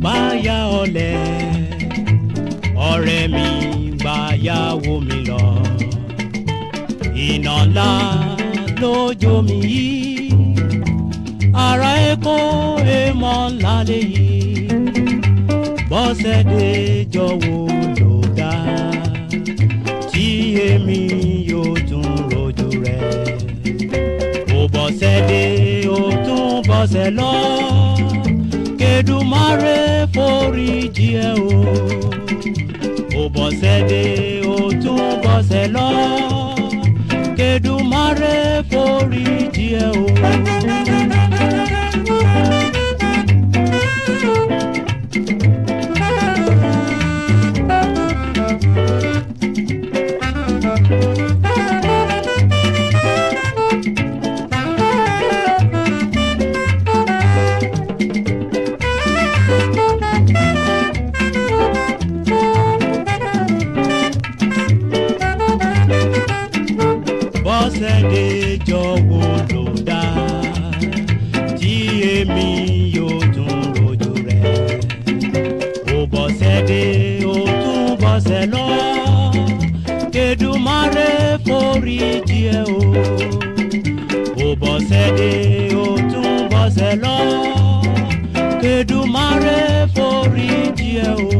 gbáyà ọ̀lẹ ọ̀rẹ́ mi gbáyà wò lọ iná ńlá lójó mi yìí ara èkó èèmọ̀ ńlá léyìí bọ́sẹ̀ dé jọ̀wọ́ ló dá tí èmi yóò tún rojú rẹ̀ ó bọ́sẹ̀ dé ó tún bọ́sẹ̀ lọ. Èdùmàrè foríjì ẹ o ó bọ̀sẹ̀ dé ó tún bọ̀sẹ̀ lọ k'Èdùmàrè foríjì ẹ o. sẹ́dẹ̀ jọ̀wọ́ ló dá tí èmi yóò tún rojú rẹ̀ ó bọ̀ sẹ́dẹ̀ ó tún bọ̀ sẹ́ lọ Èdùmàrè forí díẹ̀ o ó bọ̀ sẹ́dẹ̀ ó tún bọ̀ sẹ́ lọ Èdùmàrè forí díẹ̀ o.